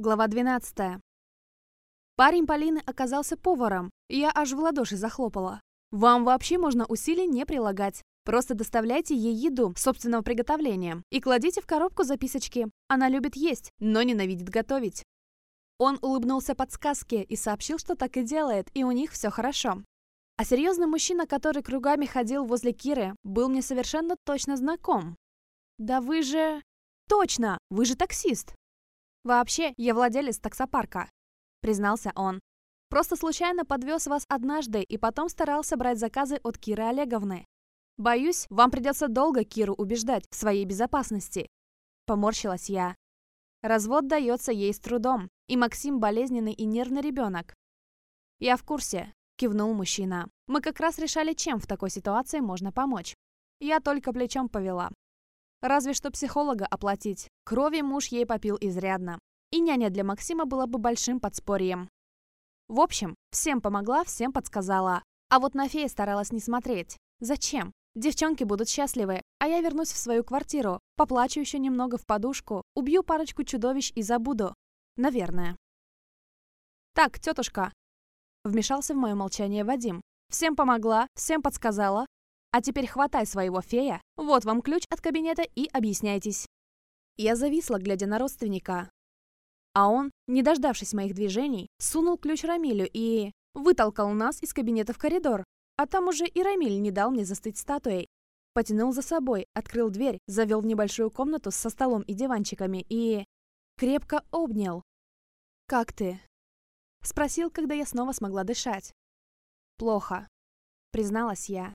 Глава 12. Парень Полины оказался поваром, и я аж в ладоши захлопала. Вам вообще можно усилий не прилагать. Просто доставляйте ей еду собственного приготовления и кладите в коробку записочки. Она любит есть, но ненавидит готовить. Он улыбнулся подсказке и сообщил, что так и делает, и у них все хорошо. А серьезный мужчина, который кругами ходил возле Киры, был мне совершенно точно знаком. «Да вы же...» «Точно! Вы же таксист!» «Вообще, я владелец таксопарка», — признался он. «Просто случайно подвез вас однажды и потом старался брать заказы от Киры Олеговны. Боюсь, вам придется долго Киру убеждать в своей безопасности». Поморщилась я. Развод дается ей с трудом, и Максим болезненный и нервный ребенок. «Я в курсе», — кивнул мужчина. «Мы как раз решали, чем в такой ситуации можно помочь. Я только плечом повела. Разве что психолога оплатить. Крови муж ей попил изрядно. И няня для Максима была бы большим подспорьем. В общем, всем помогла, всем подсказала. А вот на фея старалась не смотреть. Зачем? Девчонки будут счастливы, а я вернусь в свою квартиру, поплачу еще немного в подушку, убью парочку чудовищ и забуду. Наверное. «Так, тетушка!» Вмешался в мое молчание Вадим. «Всем помогла, всем подсказала, а теперь хватай своего фея, вот вам ключ от кабинета и объясняйтесь. Я зависла, глядя на родственника. А он, не дождавшись моих движений, сунул ключ Рамилю и вытолкал нас из кабинета в коридор. А там уже и Рамиль не дал мне застыть статуей. Потянул за собой, открыл дверь, завел в небольшую комнату со столом и диванчиками и... крепко обнял. «Как ты?» Спросил, когда я снова смогла дышать. «Плохо», призналась я.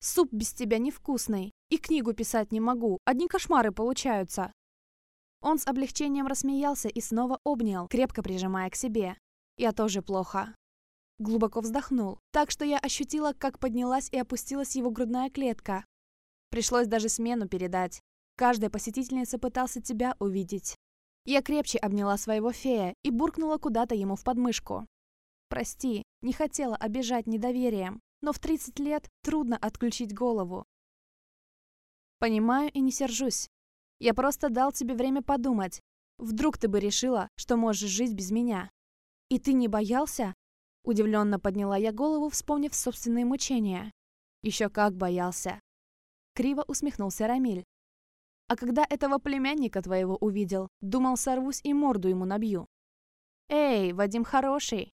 Суп без тебя невкусный. И книгу писать не могу. Одни кошмары получаются. Он с облегчением рассмеялся и снова обнял, крепко прижимая к себе. Я тоже плохо. Глубоко вздохнул, так что я ощутила, как поднялась и опустилась его грудная клетка. Пришлось даже смену передать. Каждая посетительница пытался тебя увидеть. Я крепче обняла своего фея и буркнула куда-то ему в подмышку. «Прости, не хотела обижать недоверием но в 30 лет трудно отключить голову. Понимаю и не сержусь. Я просто дал тебе время подумать. Вдруг ты бы решила, что можешь жить без меня. И ты не боялся? Удивленно подняла я голову, вспомнив собственные мучения. Еще как боялся. Криво усмехнулся Рамиль. А когда этого племянника твоего увидел, думал, сорвусь и морду ему набью. Эй, Вадим хороший,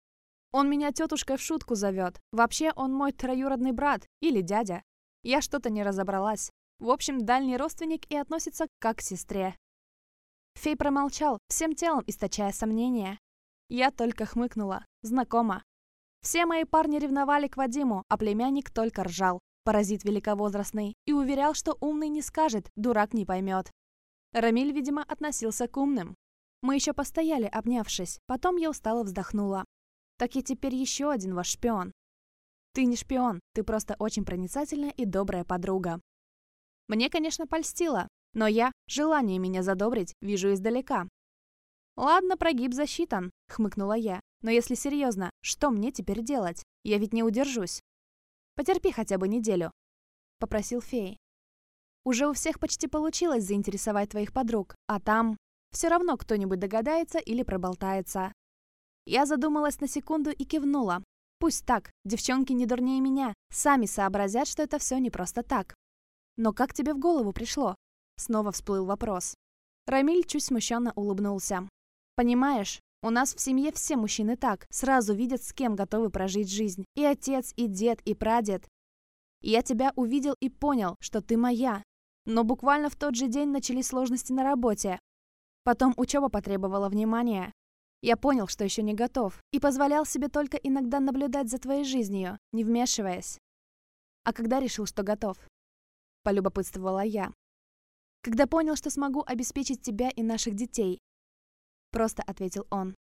он меня тетушкой в шутку зовет. Вообще, он мой троюродный брат или дядя. Я что-то не разобралась. В общем, дальний родственник и относится как к сестре. Фей промолчал, всем телом источая сомнения. Я только хмыкнула. Знакомо. Все мои парни ревновали к Вадиму, а племянник только ржал. Паразит великовозрастный. И уверял, что умный не скажет, дурак не поймет. Рамиль, видимо, относился к умным. Мы еще постояли, обнявшись. Потом я устало вздохнула. Так я теперь еще один ваш шпион. Ты не шпион, ты просто очень проницательная и добрая подруга. Мне, конечно, польстило, но я, желание меня задобрить, вижу издалека. «Ладно, прогиб засчитан», — хмыкнула я. «Но если серьезно, что мне теперь делать? Я ведь не удержусь». «Потерпи хотя бы неделю», — попросил фей. «Уже у всех почти получилось заинтересовать твоих подруг, а там все равно кто-нибудь догадается или проболтается. Я задумалась на секунду и кивнула. Пусть так, девчонки не дурнее меня, сами сообразят, что это все не просто так. Но как тебе в голову пришло? Снова всплыл вопрос. Рамиль чуть смущенно улыбнулся. Понимаешь, у нас в семье все мужчины так, сразу видят, с кем готовы прожить жизнь. И отец, и дед, и прадед. Я тебя увидел и понял, что ты моя. Но буквально в тот же день начались сложности на работе. Потом учеба потребовала внимания. Я понял, что еще не готов, и позволял себе только иногда наблюдать за твоей жизнью, не вмешиваясь. А когда решил, что готов? Полюбопытствовала я. Когда понял, что смогу обеспечить тебя и наших детей. Просто ответил он.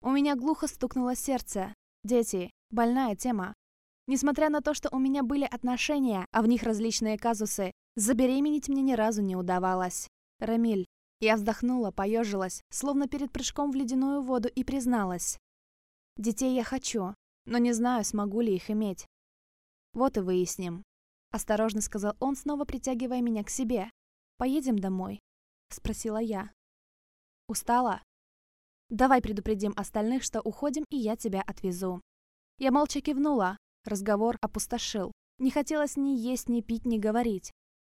У меня глухо стукнуло сердце. Дети, больная тема. Несмотря на то, что у меня были отношения, а в них различные казусы, забеременеть мне ни разу не удавалось. Рамиль, я вздохнула, поежилась, словно перед прыжком в ледяную воду и призналась. Детей я хочу, но не знаю, смогу ли их иметь. Вот и выясним. Осторожно сказал он, снова притягивая меня к себе. «Поедем домой?» Спросила я. «Устала?» Давай предупредим остальных, что уходим, и я тебя отвезу». Я молча кивнула. Разговор опустошил. Не хотелось ни есть, ни пить, ни говорить.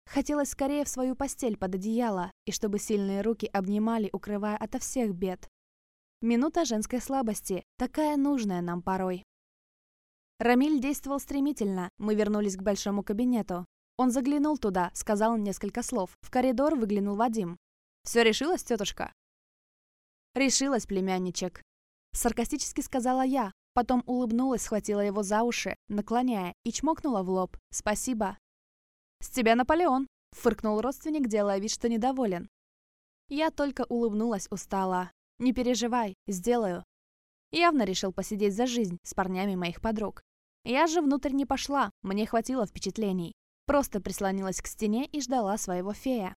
Хотелось скорее в свою постель под одеяло, и чтобы сильные руки обнимали, укрывая ото всех бед. Минута женской слабости, такая нужная нам порой. Рамиль действовал стремительно. Мы вернулись к большому кабинету. Он заглянул туда, сказал несколько слов. В коридор выглянул Вадим. «Все решилось, тетушка?» «Решилась, племянничек», — саркастически сказала я, потом улыбнулась, схватила его за уши, наклоняя, и чмокнула в лоб. «Спасибо». «С тебя Наполеон», — фыркнул родственник, делая вид, что недоволен. Я только улыбнулась устала. «Не переживай, сделаю». Явно решил посидеть за жизнь с парнями моих подруг. Я же внутрь не пошла, мне хватило впечатлений. Просто прислонилась к стене и ждала своего фея.